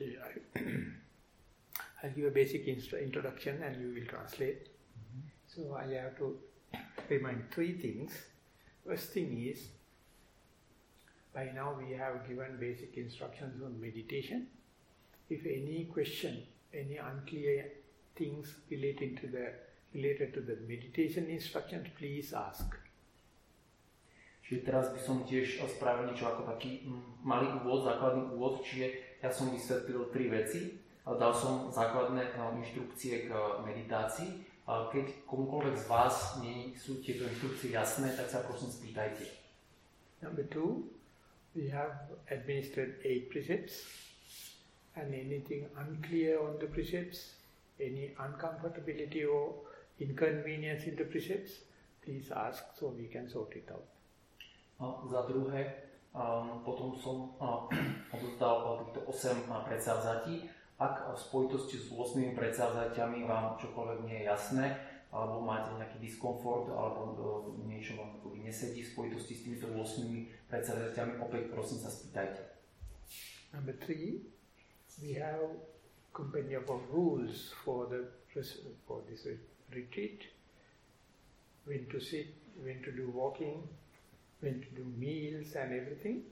Okay, I, I'll give a basic introduction and you will translate. Mm -hmm. So I have to remind three things. First thing is, by now we have given basic instructions on meditation. If any question, any unclear things relating to the related to the meditation instructions, please ask. Čiže teraz by som tiež spravil niečo ako taký malý úvod, základný úvod, čiže ja som vysvetlil tri veci. Dal som základné inštrukcie k meditácii. Keď komukoľvek z vás nie sú tieto inštrukcie jasné, tak sa prosím spýtajte. Number two, we have administered eight precepts and anything unclear on the precepts, any uncomfortability or inconvenience in the precepts, please ask so we can sort it out. A za druhé, potom som odozdal týchto 8 uh, predsavzatí. Ak v spojitosti s 8 predsavzatiami vám čokoľvek nie je jasné, alebo máte nejaký diskomfort, alebo uh, niečo vám nesedí v spojitosti s týmito 8 predsavzatiami, opäť prosím sa spýtajte. Number three, we have compendium of rules for the for this retreat. When to sit, when to do walking, when to do meals and everything.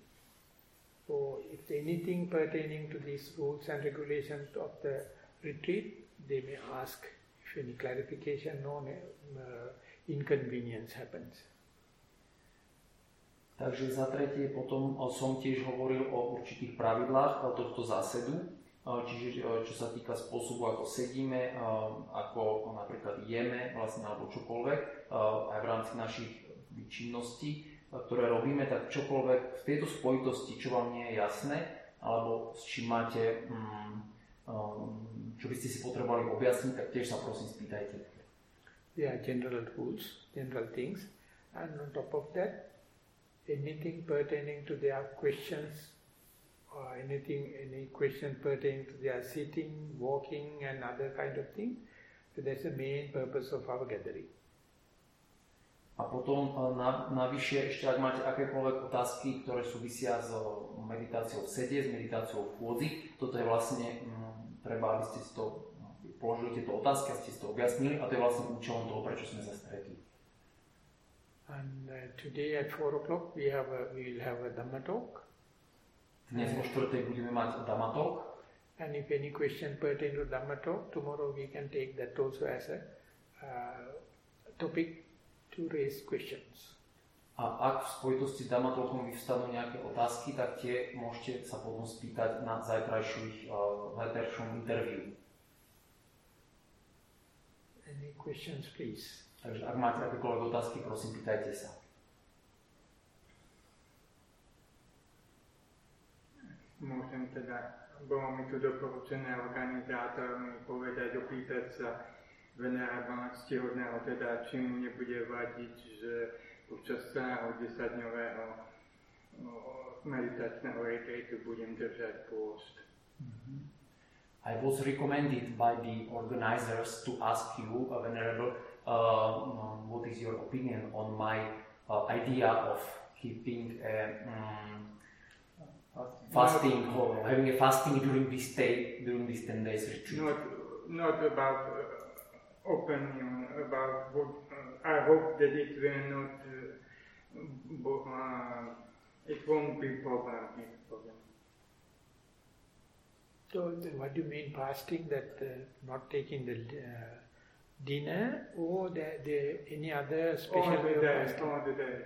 So if anything pertaining to these rules and regulations of the retreat, they may ask if any clarification or uh, inconvenience happens. Takže za tretie potom som tiež hovoril o určitých pravidlách tohto zásedu, čiže čo sa týka spôsobu, ako sedíme, ako napríklad jeme vlastne alebo čokoľvek, aj v rámci našich činností ktoré robíme, tak čokoľvek v tejto spojitosti, čo vám nie je jasné, alebo s čím máte, mm, um, čo by ste si potrebovali objasniť, tak tiež sa prosím spýtajte. Yeah, general rules, general things. And on top of that, anything pertaining to their questions or anything, any question pertaining to their sitting, walking and other kind of thing. So that's the main purpose of our gathering. A potom e, na, navyše ešte, ak máte akékoľvek otázky, ktoré súvisia s meditáciou v sede, s meditáciou v chôdzi, toto je vlastne, m, mm, treba, aby ste si to no, položili tieto otázky a ste si to objasnili a to je vlastne účelom toho, prečo sme sa stretli. And uh, today at 4 o'clock we have a, we will have a Dhamma talk. Dnes o 4. budeme mať Dhamma talk. And if any question pertain to Dhamma talk, tomorrow we can take that also as a uh, topic to raise questions. A ak v spojitosti s Damatolkom vyvstanú nejaké otázky, tak tie môžete sa potom spýtať na zajtrajších, uh, zajtrajšom interviu. Any questions, please? Takže ak máte akékoľvek otázky, prosím, pýtajte sa. Môžem teda, bolo mi tu doporučené organizátormi povedať, opýtať sa, venerovaná ctihodného teda, či mu nebude vadiť, že počas celého desaťdňového meditačného retreatu budem držať pôst. Mm-hmm. I was recommended by the organizers to ask you, uh, Venerable, uh, what is your opinion on my uh, idea of keeping a um, fasting or having a fasting during this day, during this 10 days retreat? Not, not about opinion about what uh, I hope that it will not, uh, uh, it won't be problem. problem. So what do you mean fasting, that uh, not taking the uh, dinner or the, the, any other special all way of fasting? All the day,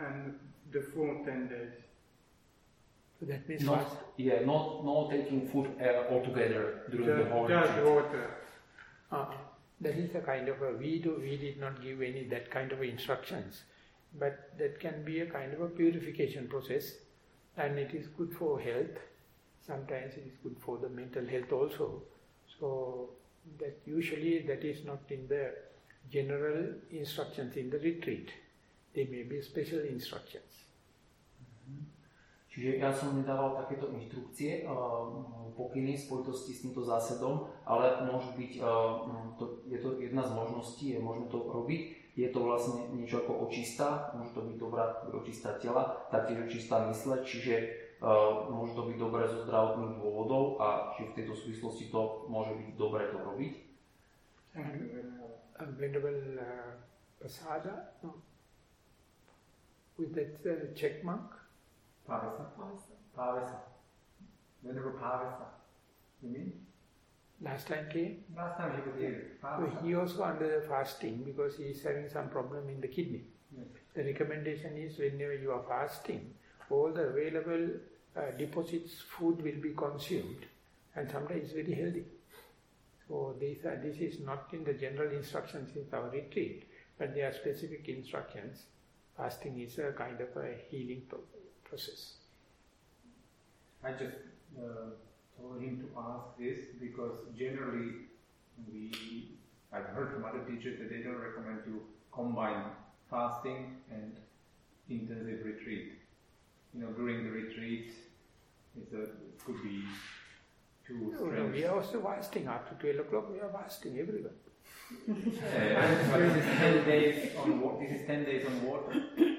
and the full 10 days. So that means not, fast? Yeah, not, not taking food uh, altogether during just, the whole Just water. Uh -huh. That is a kind of a, we, do, we did not give any that kind of instructions, but that can be a kind of a purification process and it is good for health. Sometimes it is good for the mental health also. So that usually that is not in the general instructions in the retreat. There may be special instructions. Čiže ja som nedával takéto inštrukcie, pokyny v spojitosti s týmto zásadom, ale môžu byť, to, je to jedna z možností, je možné to robiť. Je to vlastne niečo ako očista, môže to byť dobrá očistá tela, taktiež očistá mysle, čiže uh, môže to byť dobré zo zdravotných dôvodov a či v tejto súvislosti to môže byť dobré to robiť. Venerable uh, Pasada, no. with that uh, Czech monk. Pavesa. Pavesa. Venerable Pavesa. You mean? Last time came. Last time he was here. So Pavesa. he also under the fasting because he is having some problem in the kidney. Yes. The recommendation is whenever you are fasting, all the available uh, deposits food will be consumed and sometimes it's very healthy. So these are, this is not in the general instructions in our retreat, but there are specific instructions. Fasting is a kind of a healing pro- process. I just uh, told him to ask this because generally we, I've heard from other teachers that they don't recommend to combine fasting and intensive retreat. You know, during the retreat, it's a, it could be too No, no, strange. we are also fasting. After 12 o'clock, we are fasting everyone. Uh, this is 10 days on this is 10 days on water.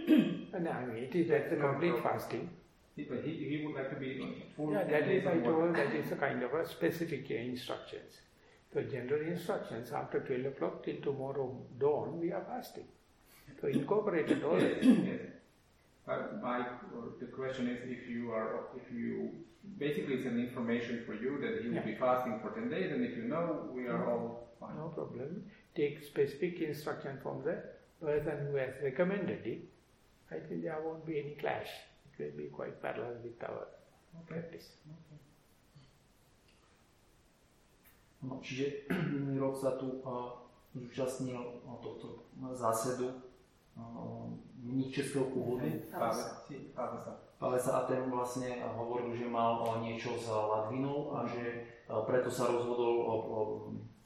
And I mean, it is that's the complete fasting. He- But he, he would like to be full Yeah, 10 that is, I told, that is a kind of a specific uh, instructions. So general instructions, after 12 o'clock till tomorrow dawn, we are fasting. So incorporated all Yes. But my, the question is if you are, if you, basically it's an information for you that he will Yeah. be fasting for 10 days and if you know, we are all fine. No problem. Take specific instruction from the person who has recommended it. I think there won't be any clash. It will be quite parallel with our practice. No, čiže minulý rok sa tu uh, zúčastnil uh, tohto zásedu uh, mních českého pôvodu, Páve, sí, páve sa. Palesa a ten vlastne hovoril, že mal uh, niečo s Latvinou a že uh, preto sa rozhodol uh, uh,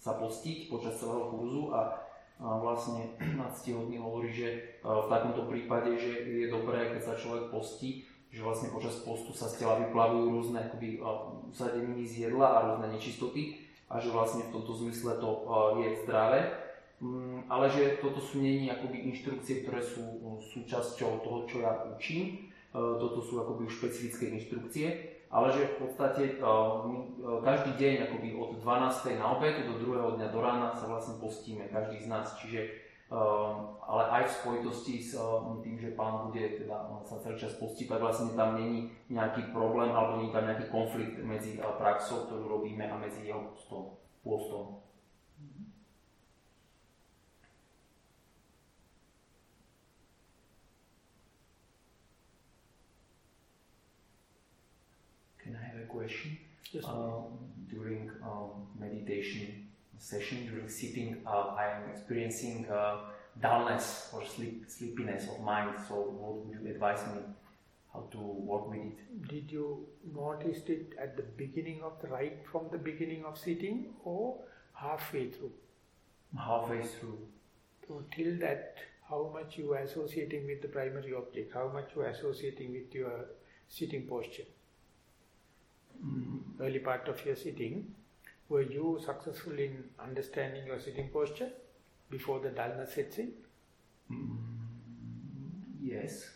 sa postiť počas celého kurzu a vlastne na ctihodný hovorí, že uh, v takomto prípade, že je dobré, keď sa človek postí, že vlastne počas postu sa z tela vyplavujú rôzne akoby, uh, usadeniny z jedla a rôzne nečistoty a že vlastne v tomto zmysle to uh, je zdravé. Mm, ale že toto sú není akoby inštrukcie, ktoré sú súčasťou toho, čo ja učím. Toto sú akoby už špecifické inštrukcie, ale že v podstate my, uh, každý deň akoby od 12. na obed do druhého dňa do rána sa vlastne postíme, každý z nás. Čiže uh, ale aj v spojitosti s tým, že pán bude teda sa celý čas postiť, tak vlastne tam není nejaký problém alebo není tam nejaký konflikt medzi praxou, ktorú robíme a medzi jeho postom. pôstom. Question? Yes, Um, during um, meditation session, during sitting, uh, I am experiencing uh, dullness or sleep, sleepiness of mind. So, what would you advise me how to work with it? Did you notice it at the beginning of the right from the beginning of sitting or halfway through? Halfway through. So till that, how much you are associating with the primary object, how much you are associating with your sitting posture. Early part of your sitting, were you successful in understanding your sitting posture before the dullness sets in? Yes.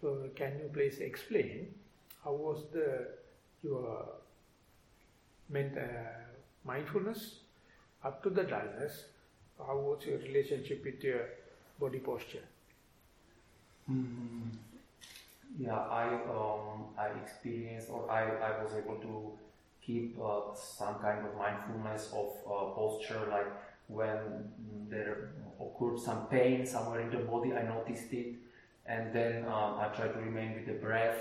So can you please explain how was the your ment- uh, mindfulness up to the dullness? How was your relationship with your body posture? Mm, yeah, I um, I experienced or I, I was able to keep uh, some kind of mindfulness of uh, posture, like when there occurred some pain somewhere in the body, I noticed it, and then um, I tried to remain with the breath.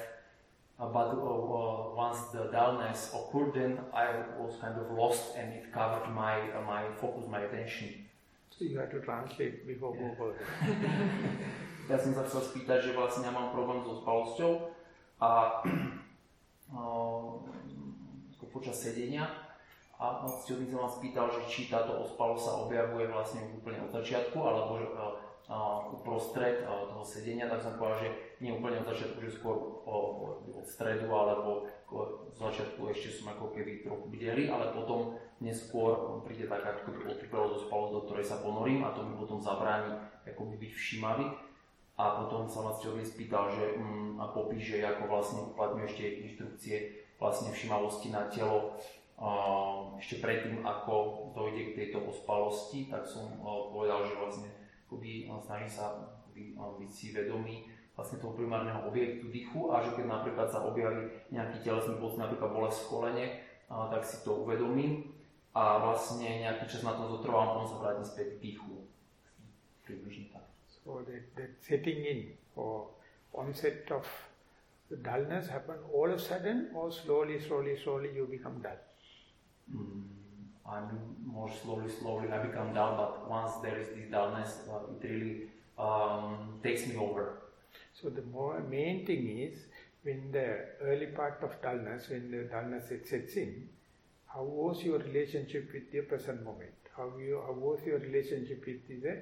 Uh, but uh, uh, once the dullness occurred, then I was kind of lost, and it covered my uh, my focus, my attention. So you have to translate before go further. Ja som sa chcel spýtať, že vlastne ja mám problém so spalosťou a o, počas sedenia a ctihodný sa ma spýtal, že či táto ospalosť sa objavuje vlastne úplne od začiatku alebo že uprostred toho sedenia, tak som povedal, že nie úplne od začiatku, že skôr od stredu alebo z začiatku ešte som ako keby trochu bdeli, ale potom neskôr príde taká do spalosť, do ktorej sa ponorím a to mi potom zabráni akoby byť všímavý. A potom sa ma cťovný spýtal, že mm, a popíš, že ako vlastne uplatňuješ tie inštrukcie vlastne všimavosti na telo ešte predtým, ako dojde k tejto ospalosti, tak som povedal, že vlastne akoby, snaží sa akoby, byť si vedomý vlastne toho primárneho objektu dýchu a že keď napríklad sa objaví nejaký telesný pocit, napríklad bolesť v kolene, tak si to uvedomím a vlastne nejaký čas na tom zotrvám, potom sa vrátim späť k dýchu. Približne. So that, that setting in or onset of the dullness happen all of a sudden or slowly, slowly, slowly you become dull? Mm, I mean, more slowly, slowly I become dull, but once there is this dullness, uh, it really um, takes me over. So the more main thing is, when the early part of dullness, when the dullness sets in, how was your relationship with the present moment? How, you, how was your relationship with the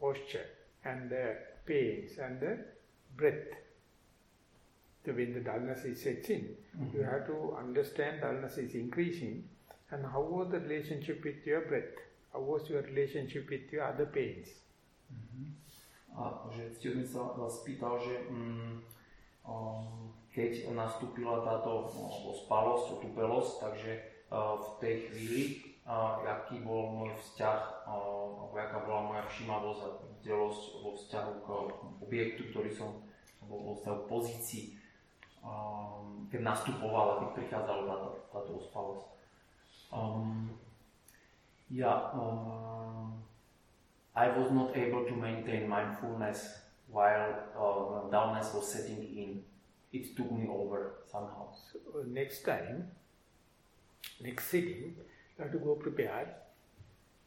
posture? And the pains and the breath. So when the dullness is sets in, mm -hmm. you have to understand dullness is increasing and how was the relationship with your breath? How was your relationship with your other pains? Mm -hmm. A že student sa vás spýtal, že mm, um, keď nastúpila táto no, ospalosť, otupelosť, takže uh, v tej chvíli aký bol môj vzťah, alebo aká bola moja všímavosť a delosť vo vzťahu k objektu, ktorý som, bol vo vzťahu pozícii, keď nastupovala, keď prichádzala táto, táto ospalosť. Um, yeah, um, I was not able to maintain mindfulness while uh, dullness was setting in. It took me over somehow. So, uh, next time, next sitting, have to go prepared.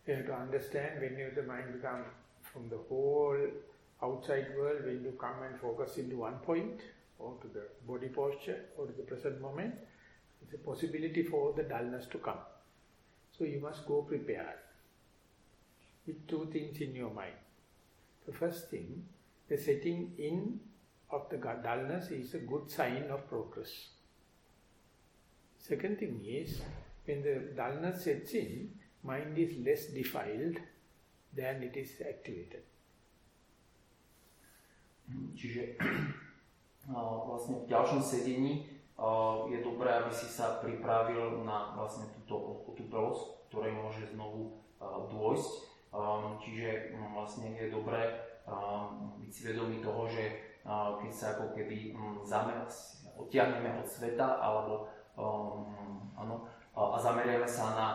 You have to understand when you, the mind becomes from the whole outside world, when you come and focus into one point, or to the body posture, or to the present moment, it's a possibility for the dullness to come. So you must go prepared with two things in your mind. The first thing, the setting in of the dullness is a good sign of progress. Second thing is, when the dullness sets in, mind is less defiled than it is activated. Čiže vlastne v ďalšom sedení je dobré, aby si sa pripravil na vlastne túto otupelosť, ktorej môže znovu dôjsť. Čiže vlastne je dobré byť si vedomý toho, že keď sa ako keby odtiahneme od sveta alebo ano, a zameriame sa na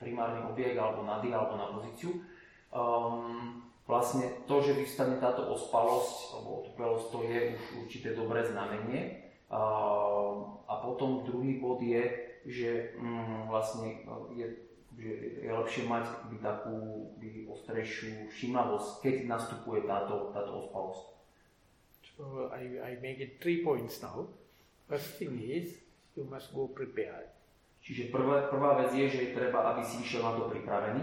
primárny objekt alebo na dých alebo na pozíciu. Um, vlastne to, že vystane táto ospalosť alebo otupelosť, to je už určité dobré znamenie. Uh, a potom druhý bod je, že um, vlastne je, že je lepšie mať by takú by ostrejšiu všímavosť, keď nastupuje táto, táto ospalosť. So I, I make it three points now. First thing is, you must go prepared. Čiže prvá, prvá vec je, že je treba, aby si išiel na to pripravený.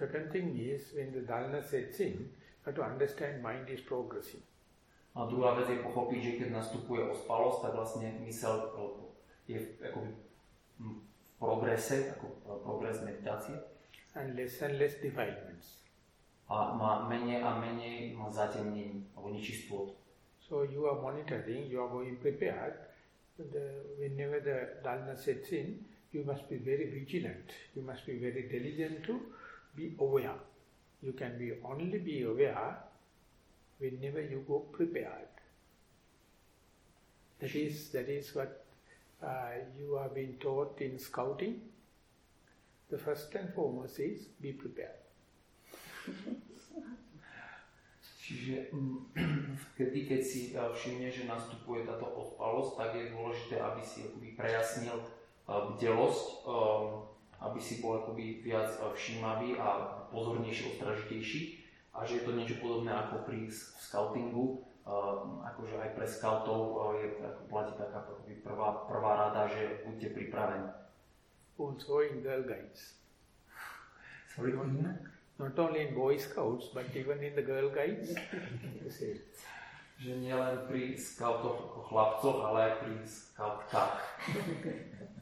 Second thing is, when the dullness sets in, you have to understand mind is progressing. A druhá vec je pochopiť, že keď nastupuje ospalosť, tak vlastne mysel je ako v progrese, ako progres meditácie. And less and less defilements. A má menej a menej zatemnení, alebo nečistôt. So you are monitoring, you are going prepared, the, whenever the dullness sets in, you must be very vigilant. You must be very diligent to be aware. You can be only be aware whenever you go prepared. That is, that is what uh, you have been taught in scouting. The first and foremost is be prepared. Čiže mm, kedy, keď si eh, všimne, že nastupuje táto odpalosť, tak je dôležité, aby si akoby prejasnil eh, bdelosť, eh, aby si bol akoby viac všímavý a pozornejší, ostražitejší a že je to niečo podobné ako pri scoutingu, akože aj pre scoutov je, ako platí taká prvá, prvá rada, že buďte pripravení. Also in Girl Guides. Sorry, not only in Boy Scouts, but even in the Girl Guides. že nielen pri skautoch ako chlapcoch, ale aj pri skautkách.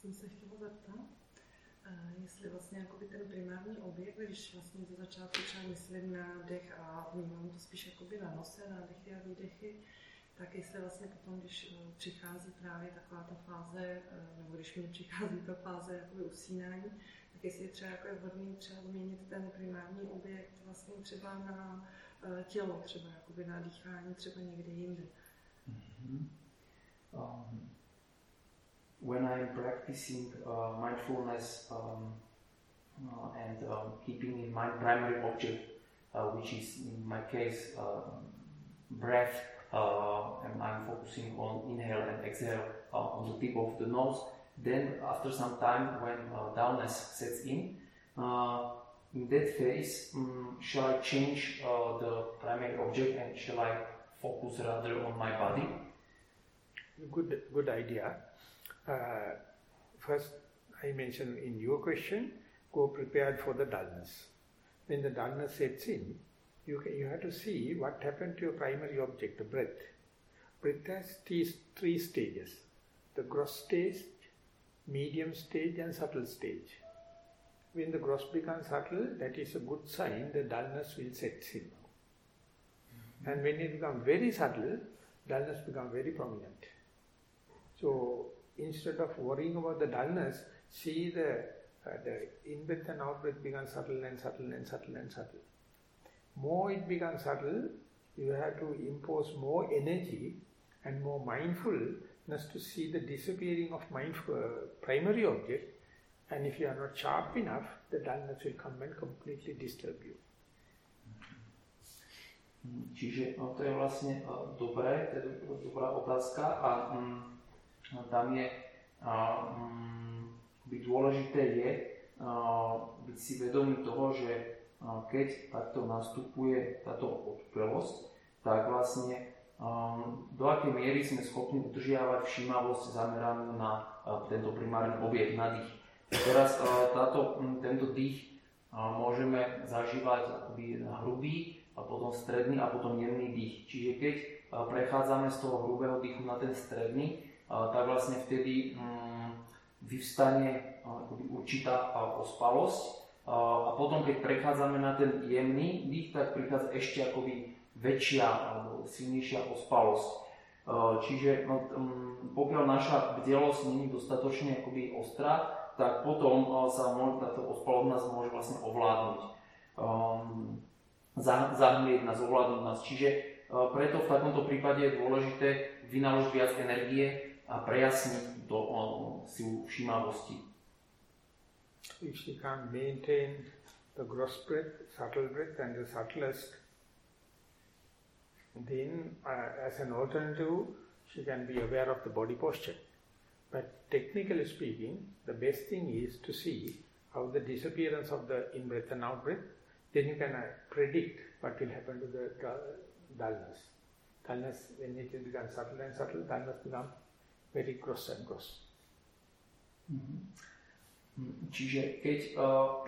jsem se chtěla zeptat, eh, jestli vlastně jakoby ten primární objekt, když vlastně ze začátku třeba myslím na dech a vnímám to spíš jakoby na nose, na dechy a výdechy, tak jestli vlastně potom, když eh, přichází právě taková ta fáze, eh, nebo když mi přichází ta fáze jakoby usínání, tak jestli je třeba jako je vhodný třeba změnit ten primární objekt vlastně třeba na tělo, třeba jakoby na dýchání, třeba někde jinde. Mm-hmm. Um, when I'm practicing uh, mindfulness um, and um, keeping in mind primary object, uh, which is in my case um, breath, uh, and I'm focusing on inhale and exhale uh, on the tip of the nose. Then, after some time, when uh, dullness sets in, in that phase, um, shall I change the primary object and shall I focus rather on my body? Good, good idea. Uh, first, I mentioned in your question, go prepared for the dullness. When the dullness sets in, you, you have to see what happened to your primary object, the breath. Breath has three stages. The gross stage, medium stage and subtle stage. When the gross becomes subtle, that is a good sign the dullness will set in. And when it becomes very subtle, dullness becomes very prominent. So instead of worrying about the dullness, see the, the in-breath and out-breath becomes subtle and subtle and subtle and subtle. More it becomes subtle, you have to impose more energy and more mindfulness to see the disappearing of mindful, uh, primary object and if you are not sharp enough, the dullness will come and completely disturb you. Čiže no, to je vlastne uh, dobré, to je dobrá otázka a um, tam je, um, byť dôležité je byť si vedomý toho, že keď takto nastupuje táto otupelosť, tak vlastne do akej miery sme schopní udržiavať všímavosť zameranú na tento primárny objekt, na dých. Teraz táto, tento dých môžeme zažívať akoby hrubý, a potom stredný a potom jemný dých. Čiže keď prechádzame z toho hrubého dýchu na ten stredný, tak vlastne vtedy vyvstane určitá ospalosť a potom keď prechádzame na ten jemný dých, tak prichádza ešte akoby väčšia alebo silnejšia ospalosť. Čiže no, pokiaľ naša bdelosť nie je dostatočne akoby ostrá, tak potom sa táto ospalosť nás môže vlastne ovládnuť. Zahmlieť nás, ovládnuť nás. Čiže preto v takomto prípade je dôležité vynaložiť viac energie a prejasniť do silu všímavosti. If she can't maintain the gross breath, subtle breath and the subtlest, then uh, as an alternative, she can be aware of the body posture. But technically speaking, the best thing is to see how the disappearance of the in-breath and out-breath, then you can uh, predict what will happen to the dullness. Dullness, when it becomes subtle and subtle, dullness becomes very gross gross. Mm-hmm. Čiže keď uh,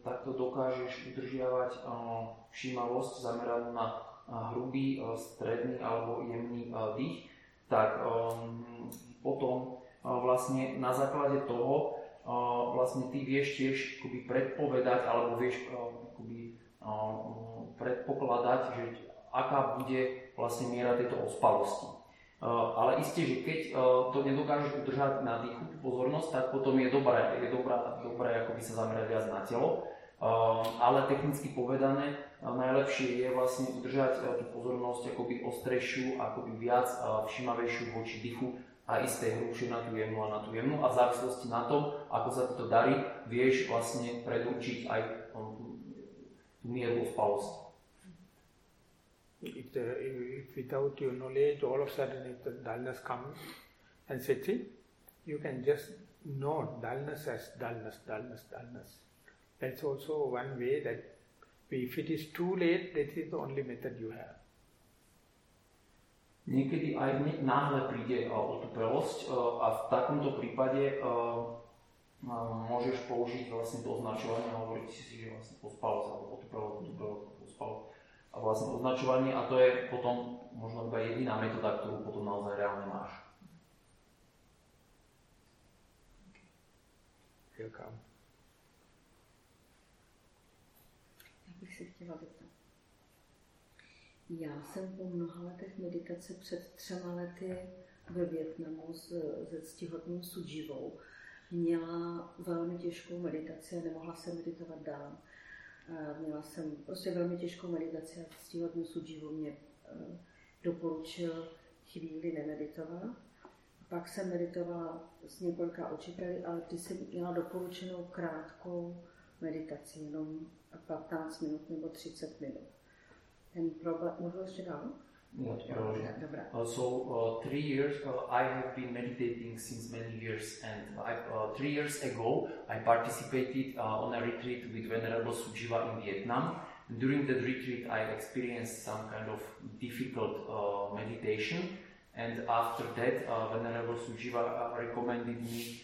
takto dokážeš udržiavať uh, všímavosť zameranú na uh, hrubý, uh, stredný alebo jemný uh, dých, tak um, potom uh, vlastne na základe toho uh, vlastne ty vieš tiež akoby predpovedať alebo vieš uh, akoby, uh, predpokladať, že aká bude vlastne miera tejto ospalosti. Eh, ale isté, že keď eh, to nedokážeš udržať na dýchu pozornosť, tak potom je dobré, je dobré, dobré ako by sa zamerať viac na telo. Eh, ale technicky povedané, najlepšie je vlastne udržať tú pozornosť akoby ostrejšiu, akoby viac všimavejšiu voči dýchu a isté hrubšie na tú jemnú a na tú jemnú a v závislosti na tom, ako sa ti to darí, vieš vlastne predurčiť aj tú, mieru ospalosti. If, the, if without your knowledge, all of a sudden if the dullness comes and sets in, you can just know dullness as dullness, dullness, dullness. That's also one way that if it is too late, that is the only method you have. Niekedy aj náhle príde uh, otupelosť uh, a v takomto prípade uh, uh, môžeš použiť vlastne to označovanie a hovoriť si, že vlastne pospalosť alebo otupelosť, otupelosť, pospalosť a vlastne označovanie a to je potom možno iba jediná metóda, ktorú potom naozaj reálne máš. come. Já bych se chtěla zeptat. Já jsem po mnoha letech meditace před třema lety ve Větnamu s, se ctihodnou Sudživou měla velmi těžkou meditaci a nemohla jsem meditovat dál. Měla jsem prostě velmi těžkou meditaci a ctihodnou Sudživu mě eh, doporučil chvíli nemeditovat. Pak jsem meditovala s několika učiteli, ale ty jsem měla doporučenou krátkou meditaci, jenom 15 minut nebo 30 minut. Ten problém, můžu ještě dál? Uh, so uh, three years uh, I have been meditating since many years, and I, uh, three years ago I participated uh, on a retreat with Venerable Sujiva in Vietnam. And during that retreat, I experienced some kind of difficult uh, meditation, and after that, Venerable Sujiva recommended me.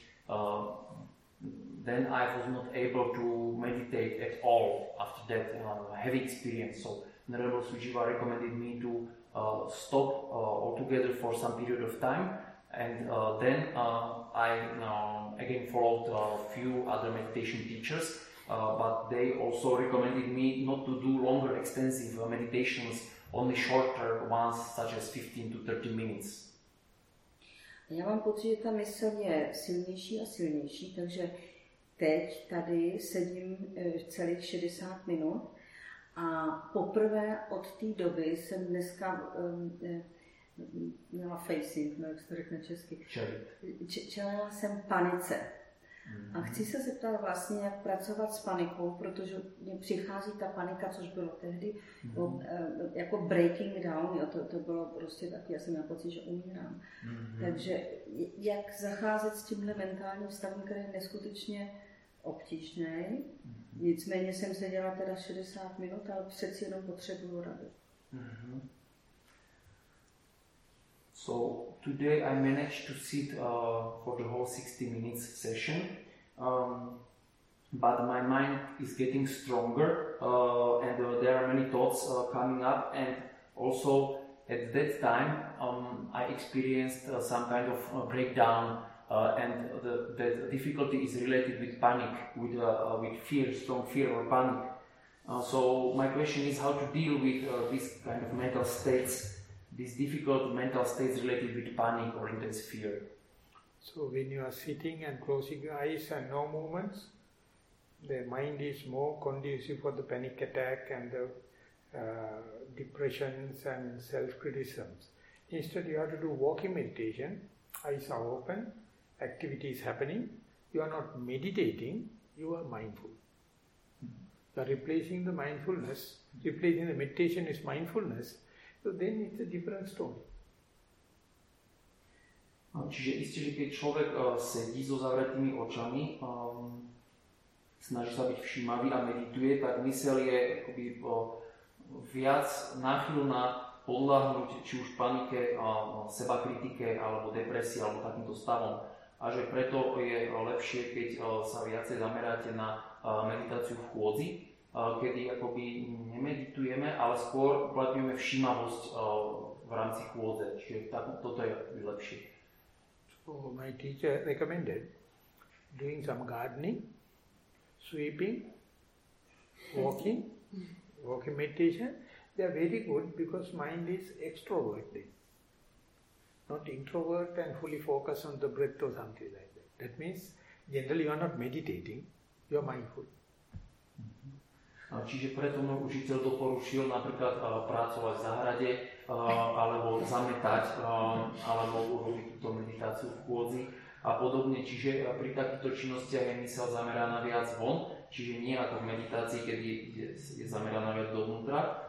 then I was not able to meditate at all after that heavy experience. So Venerable Sujiva recommended me to Uh, stop uh, altogether for some period of time. And uh, then uh, I um, again followed a few other meditation teachers, uh, but they also recommended me not to do longer extensive meditations, only shorter ones such as 15 to 30 minutes. Já mám pocit, že ta mysl je silnější a silnější, takže teď tady sedím eh, celých 60 minut a poprvé od té doby jsem dneska um, měla facing, no jak se to řekne česky. Čelila jsem panice. Mm-hmm. A chci se zeptat vlastně, jak pracovat s panikou, protože mě přichází ta panika, což bylo tehdy mm-hmm. jako breaking down, jo, to, to bylo prostě taky, já jsem měla pocit, že umírám. Mm-hmm. Takže jak zacházet s tímhle mentálním stavem, který je neskutečně obtížný. Mm-hmm. Nicméně jsem seděla teda 60 minut, ale přeci jenom potřebuju rady. Mm-hmm. So today I managed to sit uh, for the whole 60 minutes session, um, but my mind is getting stronger uh, and uh, there are many thoughts uh, coming up and also at that time um, I experienced uh, some kind of uh, breakdown uh, and the, the difficulty is related with panic, with, uh, with fear, strong fear or panic. Uh, so my question is how to deal with these kind of mental states, these difficult mental states related with panic or intense fear. So when you are sitting and closing your eyes and no movements, the mind is more conducive for the panic attack and the uh, depressions and self-criticisms. Instead, you have to do walking meditation, eyes are open, activity is happening, you are not meditating, you are mindful. You are replacing the mindfulness, replacing the meditation is mindfulness, so then it's a different story. Čiže isté, že keď človek uh, sedí so zavretými očami, um, snaží sa byť všímavý a medituje, tak mysel je akoby uh, viac náchylná podľahnúť či už panike, seba kritike alebo depresii alebo takýmto stavom a že preto je lepšie, keď eh, sa viacej zameráte na eh, meditáciu v chôdzi, eh, kedy akoby nemeditujeme, ale skôr uplatňujeme všímavosť v rámci chôdze. Čiže tak, toto je lepšie. So my teacher recommended doing some gardening, sweeping, walking, walking meditation. They are very good because mind is extroverted. Not introvert and fully focus on the breath or something like that. That means generally you are not meditating, you are mindful. Čiže preto môj učiteľ doporučil napríklad uh, pracovať v záhrade, uh, alebo zametať, uh, alebo urobiť túto meditáciu v chôdzi a podobne. Čiže pri takýchto činnostiach je mysel zameraná viac von, čiže nie ako v meditácii, keď je, je, je zameraná viac dovnútra,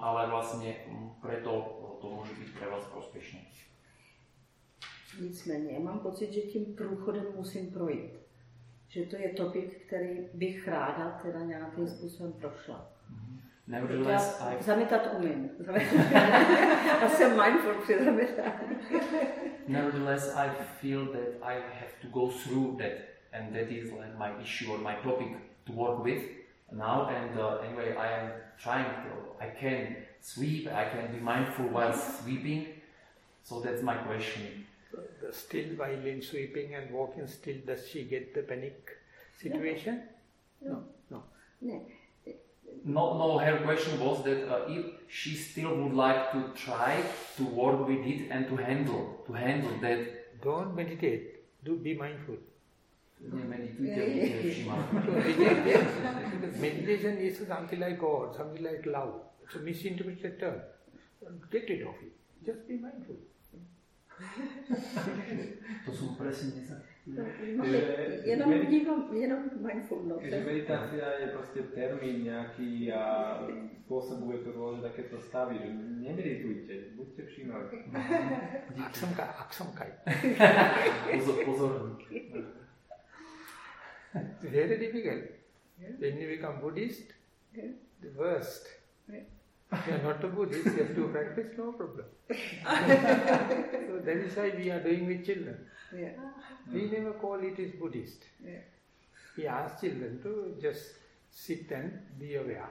ale vlastne preto to môže byť pre vás prospešné. Nicméně mám pocit, že tím průchodem musím projít. Že to je topik, který bych ráda teda nějakým způsobem prošla. Nevertheless, I... Zametat umím. Já jsem mindful při zametání. Nevertheless, I feel that I have to go through that and that is like my issue or my topic to work with now and uh, anyway I am trying to, I can sweep, I can be mindful while sweeping so that's my question still while in sweeping and walking, still does she get the panic situation? No. No. Ne. No, no, her question was that uh, if she still would like to try to work with it and to handle, to handle that. Don't meditate. Do be mindful. Nemeditujte, buďte všímaví. So meditation, meditation is something like God, something like love. It's a misinterpreted term. Get rid of it. Just be mindful. To sú presne sa. Jenom, dívam, jenom mindfulness. Že meditácia je proste termín nejaký a spôsobuje to rôzne takéto stavy, že nemeditujte, buďte všímaví. Aksamkai, aksamkai. Pozor, pozorní. It's very difficult. When you become Buddhist, Yeah. the worst. Yeah. If you are not a Buddhist, you have to practice, no problem. so that is why we are doing with children. Yeah. We never call it is Buddhist. Yeah. We ask children to just sit and be aware.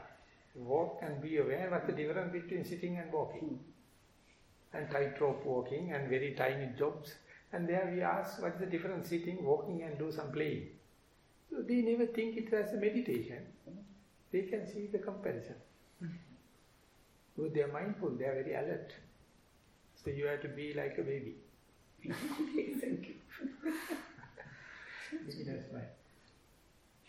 Walk and be aware. What's the difference between sitting and walking? Hmm. And tightrope walking and very tiny jobs. And there we ask what's the difference sitting, walking and do some playing. So they never think it as a meditation. Hmm. They can see the comparison. Hmm. So they are mindful, they are very alert. So you have to be like a baby. Thank you. Beginner's mind.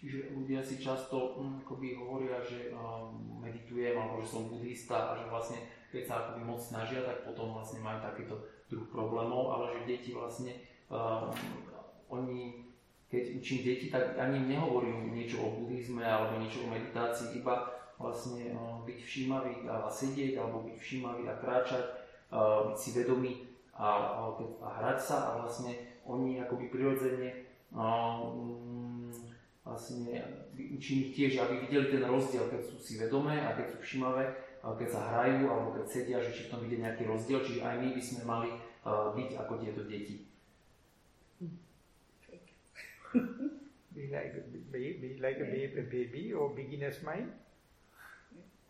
Čiže ľudia si často mm, akoby hovoria, že um, meditujem alebo že som buddhista a že vlastne keď sa akoby moc snažia, tak potom vlastne majú takýto druh problémov, ale že deti vlastne, um, oni, keď učím deti, tak ani nehovorím niečo o buddhizme alebo niečo o meditácii, iba vlastne um, byť všímavý a sedieť alebo byť všímavý a kráčať, byť si vedomý a, a, hrať sa a vlastne oni akoby prirodzene um, vlastne učím tiež, aby videli ten rozdiel, keď sú si vedomé a keď sú všímavé, keď sa hrajú alebo keď sedia, že či v tom vidia nejaký rozdiel, čiže aj my by sme mali byť ako tieto deti. Be like, ba- be like a baby or beginner's mind.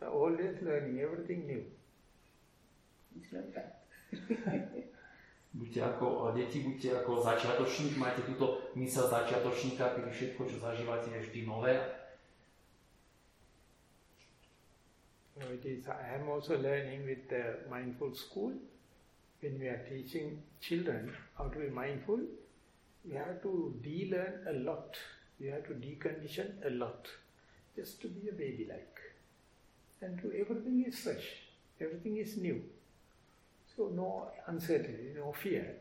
Always learning everything new. It's like that. Buďte ako uh, deti, buďte ako začiatočník, majte túto mysel začiatočníka, kedy všetko, čo zažívate, je vždy nové. No, it is, I am also learning with the mindful school. When we are teaching children how to be mindful, we have to de-learn a lot. We have to decondition a lot. Just to be a baby-like. And to everything is fresh. Everything is new. So no uncertainty, no fear.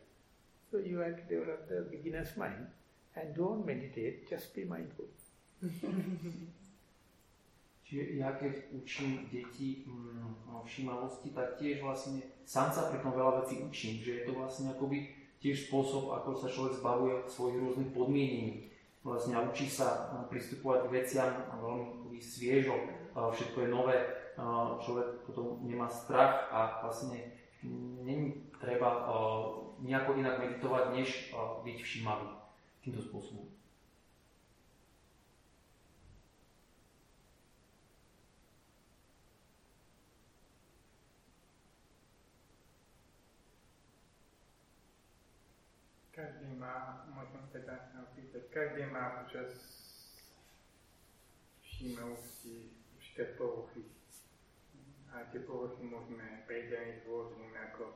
So you have to develop the beginner's mind and don't meditate, just be mindful. Čiže ja keď učím deti mm, všímavosti, tak tiež vlastne sám sa pri tom veľa vecí učím, že je to vlastne akoby tiež spôsob, ako sa človek zbavuje svojich rôznych podmienení. Vlastne učí sa pristupovať k veciam veľmi sviežo, všetko je nové, človek potom nemá strach a vlastne není treba nejako inak meditovať, než byť všímavý týmto spôsobom. Každý má, teda sa opýtať, každý má počas všímavosti určité poruchy. A tie poruchy môžeme prideliť rôznym ako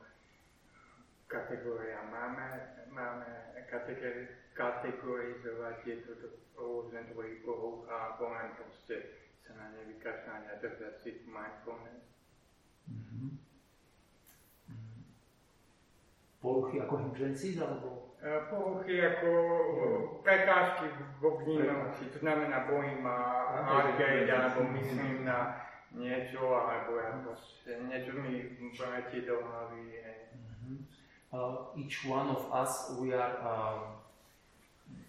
kategória. Máme, máme kategori- kategorizovať tieto rôzne druhy poruch a len proste sa na ne vykašľať a držať si mindfulness. Poruchy ako hindrances, alebo E, Poruchy ako prekážky vo vnímavosti, to znamená bojím ma hádať, alebo myslím na niečo, alebo ja proste niečo mi vletí do hlavy. hej. uh, each one of us we are um,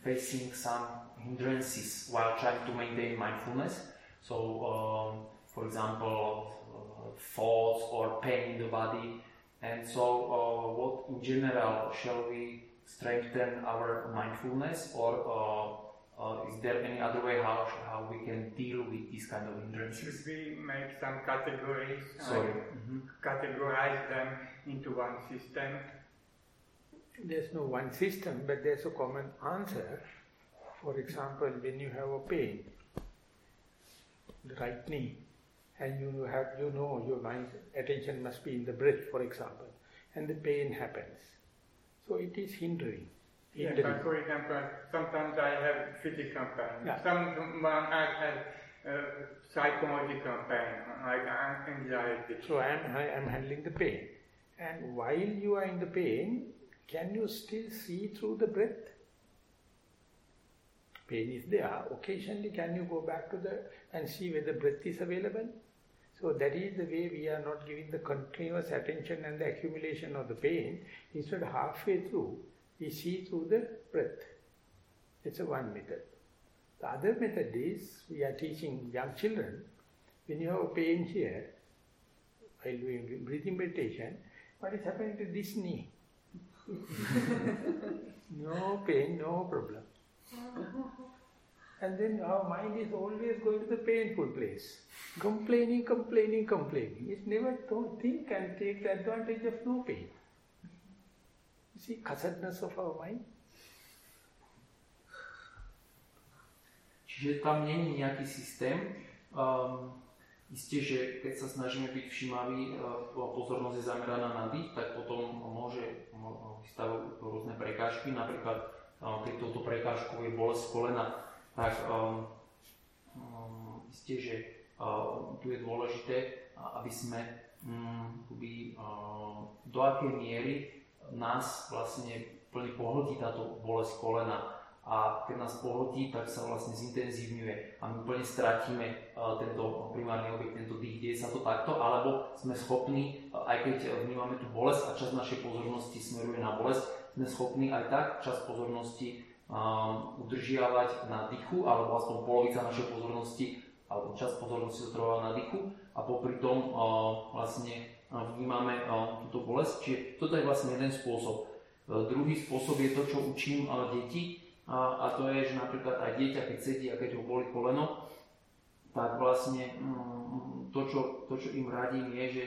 facing some hindrances while trying to maintain mindfulness. So, um, for example, uh, thoughts or pain in the body. And so, uh, what in general shall we strengthen our mindfulness, or uh, uh, is there any other way how how we can deal with these kind of Should hindrances? we make some categories, Sorry. like Mhm. categorize them into one system? There's no one system, but there's a common answer. For example, when you have a pain, the right knee, and you have, you know, your mind attention must be in the breath, for example, and the pain happens. So it is hindering. Yeah, but for example, sometimes I have physical pain. Yeah. Sometimes I have uh, psychological pain, like anxiety. So I am, I am handling the pain. And while you are in the pain, can you still see through the breath? Pain is there. Occasionally can you go back to the and see whether breath is available? So that is the way we are not giving the continuous attention and the accumulation of the pain. Instead halfway through, we see through the breath. It's a one method. The other method is, we are teaching young children, when you have a pain here, while doing breathing meditation, what is happening to this knee? no pain, no problem. And then our mind is always going to the painful place. Complaining, complaining, complaining. It never don't think and take the advantage of no pain. You see cussedness of our mind? Čiže tam nie je nejaký systém. Um, isté, že keď sa snažíme byť všímaví, uh, pozornosť je zameraná na dých, tak potom môže vystavujú rôzne prekážky. Napríklad, uh, keď touto prekážkou je bolesť kolena, tak um, um, isté, že uh, tu je dôležité, aby sme um, by, uh, do akej miery nás vlastne plne pohltí táto bolesť kolena a keď nás pohltí, tak sa vlastne zintenzívňuje a my úplne stratíme uh, tento primárny objekt, tento dých. Deje sa to takto, alebo sme schopní, uh, aj keď vnímame tú bolesť a časť našej pozornosti smeruje na bolesť, sme schopní aj tak časť pozornosti um, udržiavať na dychu, alebo aspoň polovica našej pozornosti, alebo časť pozornosti zotrváva na dychu a popri tom uh, vlastne vnímame uh, túto bolesť. Čiže toto je vlastne jeden spôsob. Uh, druhý spôsob je to, čo učím deti, a, to je, že napríklad aj dieťa, keď sedí a keď ho boli koleno, tak vlastne mm, to, čo, to, čo im radím, je, že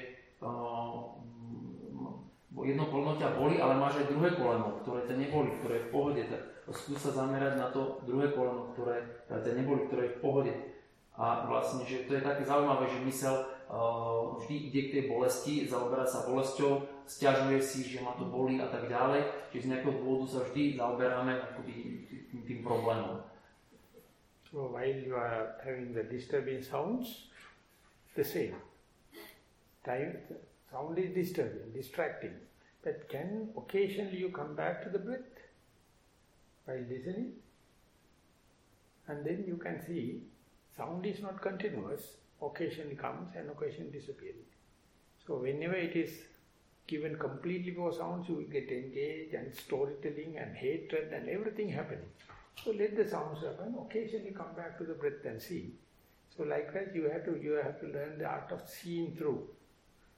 jedno koleno ťa boli, ale máš aj druhé koleno, ktoré ťa neboli, ktoré je v pohode. Tak skús sa zamerať na to druhé koleno, ktoré ťa neboli, ktoré je v pohode. A vlastne, že to je také zaujímavé, že mysel uh, vždy ide k tej bolesti, zaoberá sa bolesťou, stiažuje si, že ma to bolí a tak ďalej. Čiže z nejakého dôvodu sa vždy zaoberáme akoby tým problémom. So while you are having the disturbing sounds, the same. Time, sound is disturbing, distracting. But can occasionally you come back to the breath while listening? And then you can see sound is not continuous, occasion comes and occasion disappears. So whenever it is given completely for sounds, you will get engaged and storytelling and hatred and everything happening. So let the sounds happen, occasionally come back to the breath and see. So likewise you have to you have to learn the art of seeing through.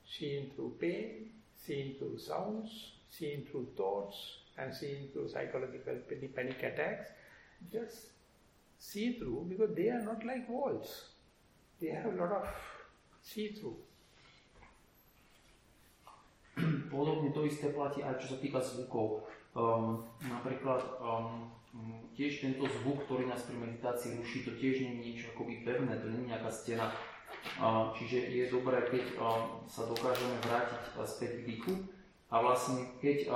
Seeing through pain, seeing through sounds, seeing through thoughts, and seeing through psychological panic attacks. Just see through because they are not like walls. They have a lot of see through. Podobne to isté platí aj čo sa týka zvukov. Um, napríklad um, tiež tento zvuk, ktorý nás pri meditácii ruší, to tiež nie je niečo akoby pevné, to nie je nejaká stena. Uh, čiže je dobré, keď uh, sa dokážeme vrátiť späť k dýchu a vlastne keď,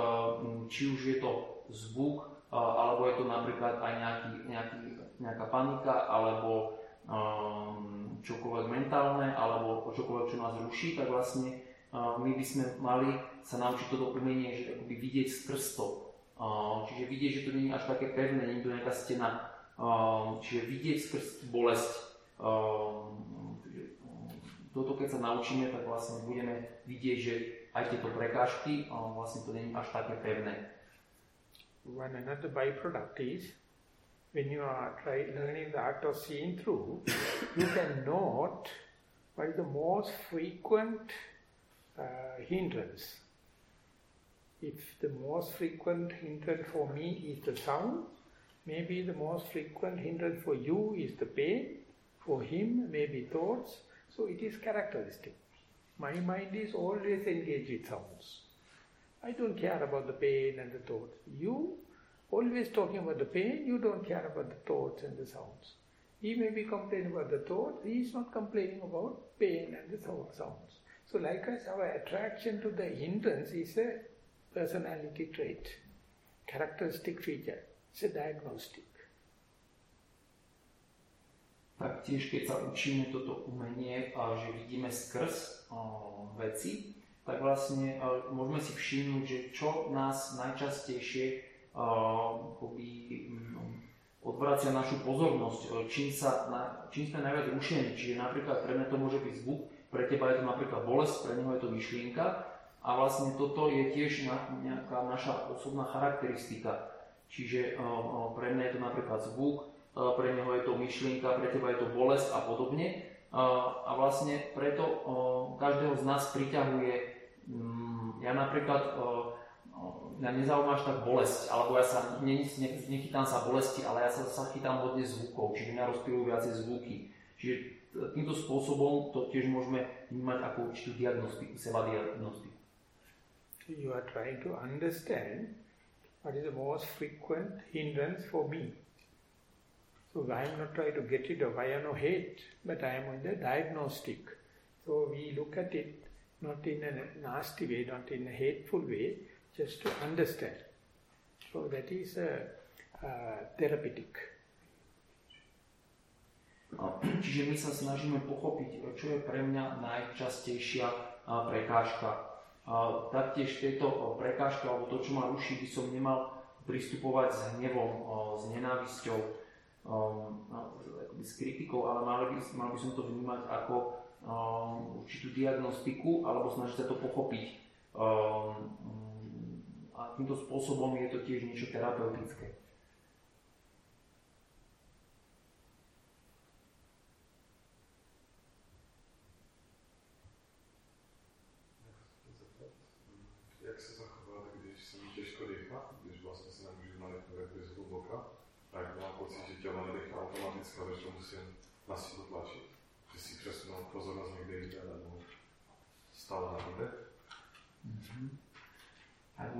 či už je to zvuk, alebo je to napríklad aj nejaký, nejaký, nejaká panika, alebo um, čokoľvek mentálne, alebo čokoľvek, čo nás ruší, tak vlastne my by sme mali sa naučiť toto umenie, že akoby vidieť skrz to. Čiže vidieť, že to nie je až také pevné, nie je to nejaká stena. Čiže vidieť skrz bolesť. Toto keď sa naučíme, tak vlastne budeme vidieť, že aj tieto prekážky, vlastne to je až také pevné. One another byproduct is, when you are try, learning the art of seeing through, you can note what is the most frequent uh, hindrance. If the most frequent hindrance for me is the sound, maybe the most frequent hindrance for you is the pain, for him maybe thoughts, so it is characteristic. My mind is always engaged with sounds. I don't care about the pain and the thoughts. You always talking about the pain, you don't care about the thoughts and the sounds. He may be complaining about the thoughts, he is not complaining about pain and the sounds. So likewise, our attraction to the hindrance is a personality trait, characteristic feature. It's a diagnostic. Taktiež, keď sa učíme toto umenie, že vidíme skrz veci, tak vlastne môžeme si všimnúť, že čo nás najčastejšie mm, odvracia našu pozornosť, čím, sa, čím sme najviac rušení. Čiže napríklad pre mňa to môže byť zvuk, pre teba je to napríklad bolesť, pre neho je to myšlienka a vlastne toto je tiež nejaká naša osobná charakteristika. Čiže pre mňa je to napríklad zvuk, pre neho je to myšlienka, pre teba je to bolesť a podobne. A vlastne preto každého z nás priťahuje, mm, ja napríklad, mňa nezaujíma až tak bolesť, alebo ja sa ne, ne, nechytám sa bolesti, ale ja sa, sa chytám hodne zvukov, čiže mňa rozpílujú viacej zvuky. Čiže týmto spôsobom to tiež môžeme vnímať ako určitú diagnostiku, seba diagnostiku. You are trying to understand what is the most frequent hindrance for me. So I am not trying to get rid of, I have no hate, but I am on the diagnostic. So we look at it not in a nasty way, not in a hateful way, just to understand. So that is a, a therapeutic. Čiže my sa snažíme pochopiť, čo je pre mňa najčastejšia prekážka. Taktiež tieto prekážky, alebo to, čo ma ruší, by som nemal pristupovať s hnevom, s nenávisťou, um, s kritikou, ale mal by, mal by som to vnímať ako um, určitú diagnostiku alebo snažiť sa to pochopiť. Um, a týmto spôsobom je to tiež niečo terapeutické.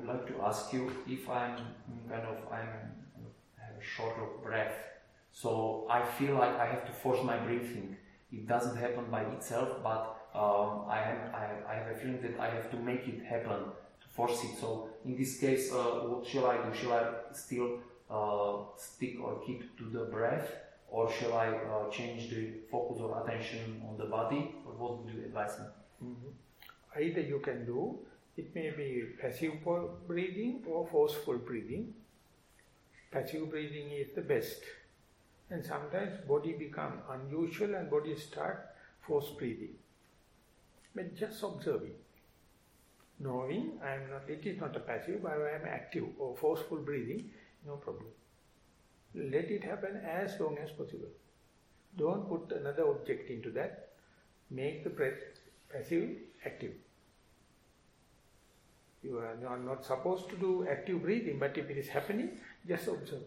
Like to ask you if I'm kind of I'm have a short of breath, so I feel like I have to force my breathing. It doesn't happen by itself, but um, I, have, I, I, have a feeling that I have to make it happen to force it. So in this case, uh, what shall I do? Shall I still uh, stick or keep to the breath, or shall I uh, change the focus or attention on the body? Or what would you advise me? Mm -hmm. Either you can do it may be passive breathing or forceful breathing. Passive breathing is the best. And sometimes body become unusual and body start force breathing. But just observing. Knowing I am not, it is not a passive, but I am active or forceful breathing, no problem. Let it happen as long as possible. Don't put another object into that. Make the breath passive, active. You are not supposed to do active breathing, but if it is happening, just observe.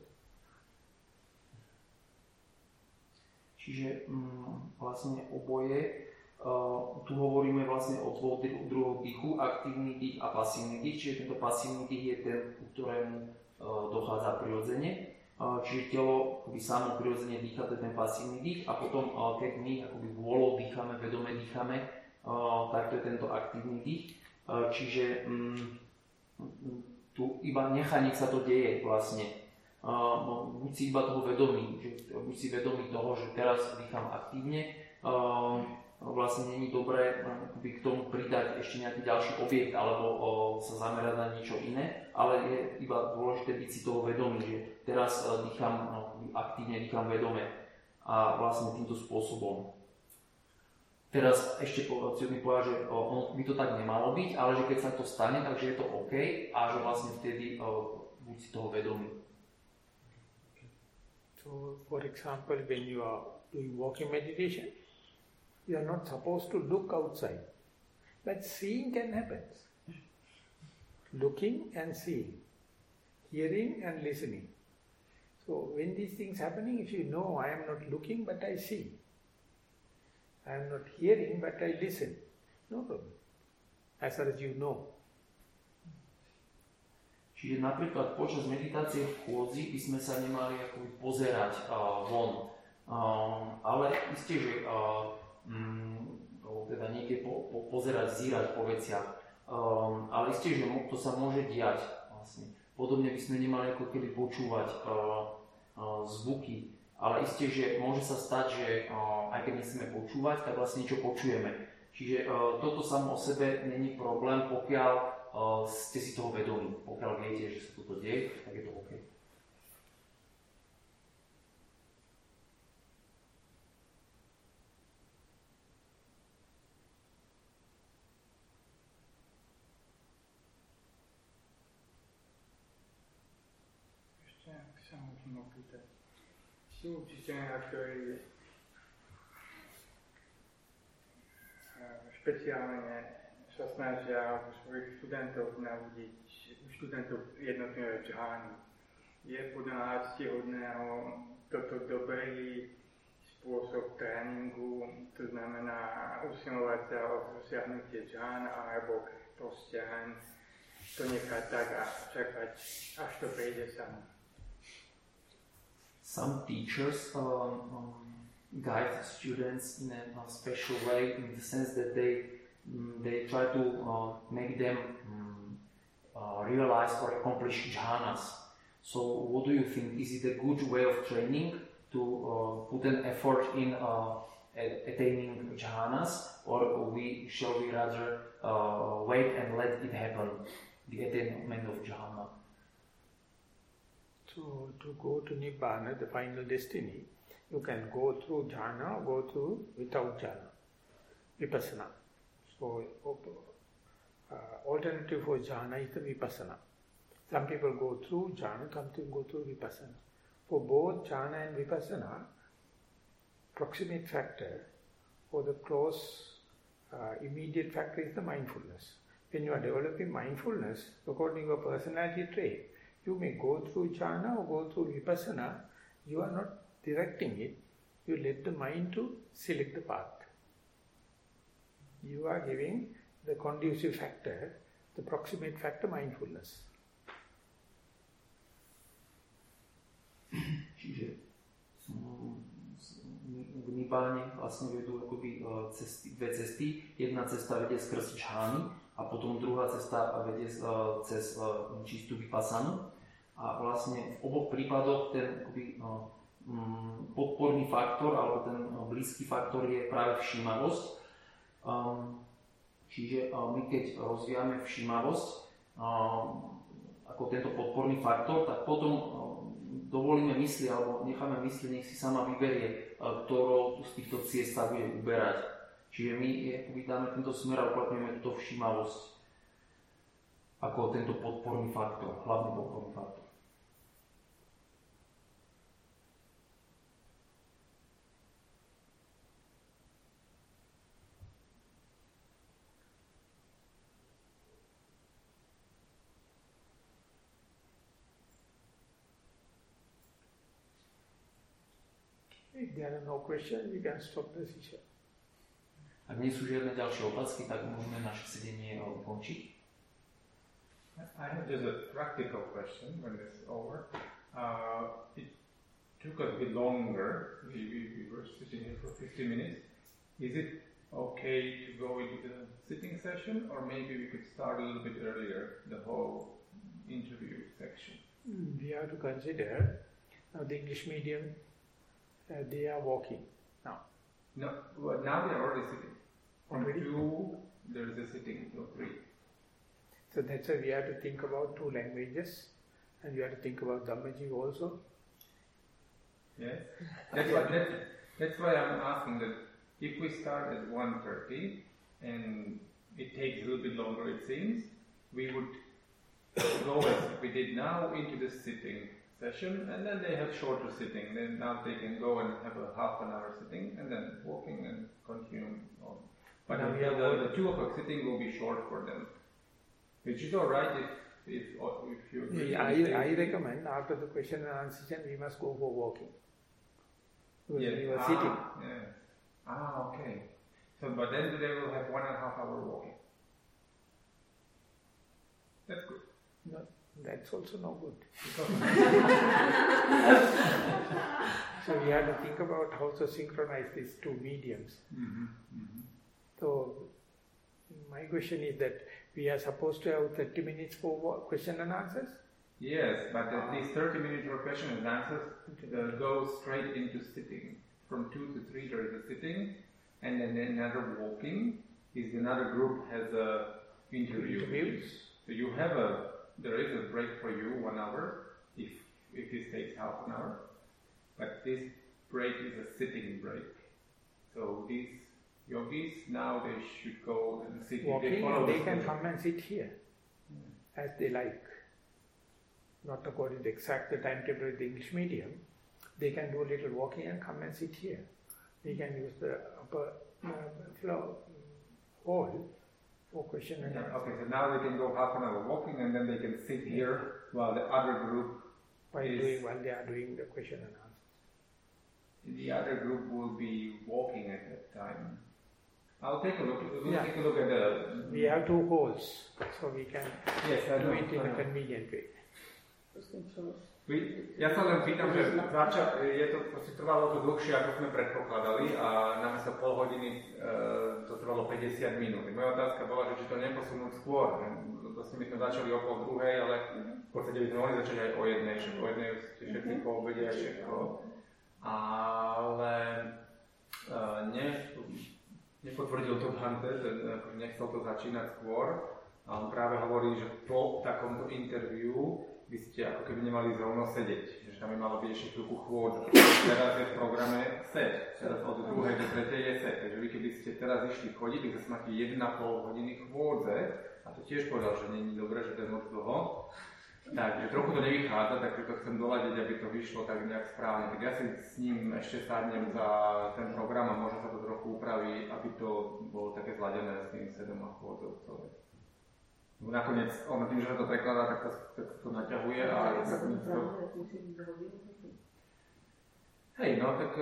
Čiže mm, vlastne oboje, uh, tu hovoríme vlastne o dvoch druhoch dýchu, aktívny dých a pasívny dých, čiže tento pasívny dých je ten, ku ktorému uh, dochádza prirodzene. Čiže telo akoby samo prirodzene dýcha, to je ten pasívny dých a potom keď my akoby vôľou dýchame, vedome dýchame, tak to je tento aktívny dých. Čiže mm, tu iba nechá, nech sa to deje vlastne. No, buď si iba toho vedomý, že, buď si vedomý toho, že teraz dýcham aktívne, vlastne není dobré by k tomu pridať ešte nejaký ďalší objekt alebo o, sa zamerať na niečo iné, ale je iba dôležité byť si toho vedomý, že teraz dýcham no, aktívne, dýcham vedome a vlastne týmto spôsobom Teraz ešte si mi povedal, že on by to tak nemalo byť, ale že keď sa to stane, takže je to OK a že vlastne vtedy buď si toho vedomý. So, for example, when you are doing walking meditation, you are not supposed to look outside. But seeing can happen. Looking and seeing. Hearing and listening. So when these things happening, if you know I am not looking but I see, I am not hearing, but I listen. No problem. As far as you know. Čiže napríklad počas meditácie v chôdzi by sme sa nemali akoby pozerať uh, von. Ale isté, že uh, mm, teda niekde po, po, pozerať, zírať po veciach. Um, ale isté, že to sa môže diať vlastne. Podobne by sme nemali ako keby počúvať uh, uh, zvuky. Ale isté, že môže sa stať, že uh, aj keď nechceme počúvať, tak vlastne niečo počujeme. Čiže uh, toto samo o sebe není problém, pokiaľ uh, ste si toho vedomí. Pokiaľ viete, že sa toto deje, tak je to OK. Ešte sa môžem opýtať. Sú učiteľia, ktorí špeciálne sa snažia svojich študentov naučiť, študentov jednotlivé džány. Je podľa nás hodného toto dobrý spôsob tréningu, to znamená usilovať sa o dosiahnutie džán, alebo proste len to nechať tak a čakať, až to prejde samo. Some teachers um, um, guide students in a, special way in the sense that they Mm, they try to uh, make them um, uh, realize or accomplish jhanas. So, what do you think? Is it a good way of training to uh, put an effort in uh, attaining jhanas, or we shall we rather uh, wait and let it happen, the attainment of jhana? So, to go to Nibbana, the final destiny, you can go through jhana or go through without jhana, vipassana. So, uh, alternative for jhana is the vipassana. Some people go through jhana, some people go through vipassana. For both jhana and vipassana, proximate factor or the close uh, immediate factor is the mindfulness. When you are developing mindfulness, according to your personality trait, you may go through jhana or go through vipassana, you are not directing it, you let the mind to select the path you are giving the conducive factor, the proximate factor mindfulness. V Nibáne vlastne vedú akoby e, cesty, dve cesty. Jedna cesta vedie skrz čhány a potom druhá cesta vedie e, cez e, čistú vypasanu. A vlastne v oboch prípadoch ten akoby, podporný faktor alebo ten blízky faktor je práve všímavosť Um, čiže my keď rozvíjame všímavosť ako tento podporný faktor, tak potom dovolíme mysli alebo necháme mysli, nech si sama vyberie, ktorou z týchto ciest sa bude uberať. Čiže my vydáme tento smer a uplatňujeme túto všímavosť ako tento podporný faktor, hlavný podporný faktor. If there are no questions, we can stop the session. Ak nie sú žiadne ďalšie otázky, tak môžeme naše sedenie ukončiť. I have just a practical question when it's over. Uh, it took us a bit longer. We, we, we were sitting here for 50 minutes. Is it okay to go into the sitting session, or maybe we could start a little bit earlier, the whole interview section? Hmm, we have to consider uh, the English medium uh, they are walking now. No, well, now they are already sitting. From Already? two, there is a sitting, no three. So that's why we have to think about two languages and we have to think about Dhammaji also. Yes, that's why that's, that's why I'm asking that if we start at 1.30 and it takes a little bit longer it seems, we would go as we did now into the sitting session, and then they have shorter sitting. Then now they can go and have a half an hour sitting, and then walking and continue on. But the, we the, the two o'clock sitting will be short for them, which is all right if if if you. agree I. I recommend after the question and answer session we must go for walking. Because Yes. we were ah, sitting. Yes. Ah, okay. So, but then they will have one and a half hour walking. That's good. No, that's also no good. so we have to think about how to synchronize these two mediums. Mm-hmm. Mm-hmm. So my question is that we are supposed to have 30 minutes for question and answers? Yes, but at least 30 minutes for question and answers uh, go straight into sitting. From 2 to 3 there is a sitting, and then another walking. Is another group has a interview. Interviews. So you have a, there is a break for you, one hour, if, if this takes half an hour. But this break is a sitting break. So these yogis now they should go and sit. Walking, they, they can come and sit here as they like. Not according to exact the timetable of the English medium. They can do a little walking and come and sit here. They can use the upper uh, floor hall for question and Yeah, answer. Okay, so now they can go half an hour walking and then they can sit here while the other group, While doing while they are doing the question and answer. the other group will be walking at that time. I'll take a look. We'll Yeah. take a look at the. We have two halls, so we can Yes, I do know. it in a convenient way. Ja sa len pýtam, že zača, je to, proste trvalo to dlhšie, ako sme predpokladali a namiesto pol hodiny e, to trvalo 50 minút. Moja otázka bola, že či to neposunúť skôr. Proste my sme začali o pol druhej, ale v podstate by sme mohli začať aj o jednej, že o jednej ste všetci po obede a všetko. Ale e, ne, nepotvrdil to Bante, ten akože nechcel to začínať skôr. A on práve hovorí, že po takomto interviu by ste ako keby nemali zrovna sedieť, že tam by malo byť ešte chvíľku chôdza. Teraz je v programe set, teraz od druhej do tretej je set, takže vy keby ste teraz išli chodiť, tak zase máte 1,5 hodiny chôdze, a to tiež povedal, že je dobré, že to je moc dlho. Takže trochu to nevychádza, takže to chcem doľadiť, aby to vyšlo tak nejak správne. Tak ja si s ním ešte sadnem za ten program a možno sa to trochu upraví, aby to bolo také zladené s tým 7 a chôdzou celé. Nakoniec, ono tým, že sa to prekladá, tak to, tak to naťahuje a nakoniec to... Hej, no tak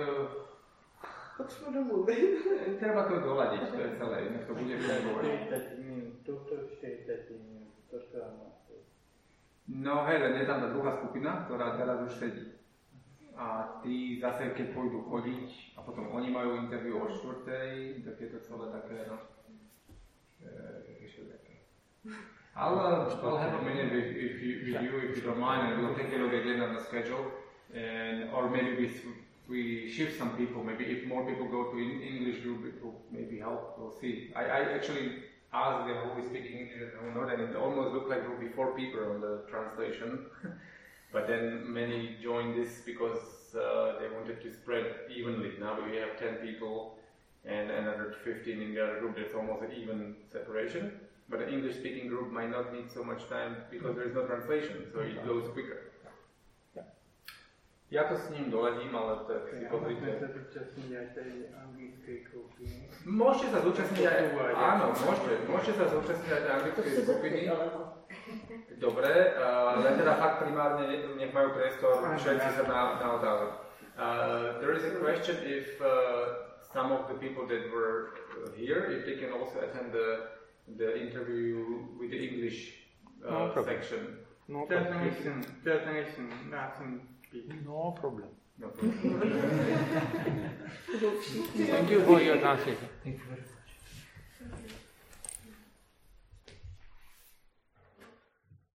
domů. e, treba to doľadiť, to je celé, nech to bude fungovať. 40 minút, toto 40 minút, toto áno. No len je tam tá druhá skupina, ktorá teraz už sedí. A tí zase, keď pôjdu chodiť a potom oni majú interviu o štvrtej, tak je to celé také, no, e, také všelijaké. I'll, uh, I'll have a minute with, if you, with you, if you don't mind, and we'll take a look again on the schedule, and or maybe we we shift some people. Maybe if more people go to in English group, it will maybe help. We'll see. I, I actually asked them who is speaking English and who not, and it almost looked like there would be four people on the translation. but then many joined this because uh, they wanted to spread evenly. Now we have 10 people and another 15 in the other group. It's almost an even separation. But the English speaking group might not need so much time because there is no translation, so it goes quicker. Ja to s ním doladím, ale tak si Ja môžeme pozrite. sa zúčastniť aj tej anglickej skupiny. Môžete sa zúčastniť aj, áno, môžete, môžete sa zúčastniť aj tej anglickej skupiny. Dobre, uh, len teda fakt primárne ne- nech majú priestor všetci sa na, na otázky. Uh, there is a question if uh, some of the people that were uh, here, if they can also attend the, the interview with the English uh, No problem. section. No just listen, nothing. No problem. No problem. Thank you for your translation. Thank you very much.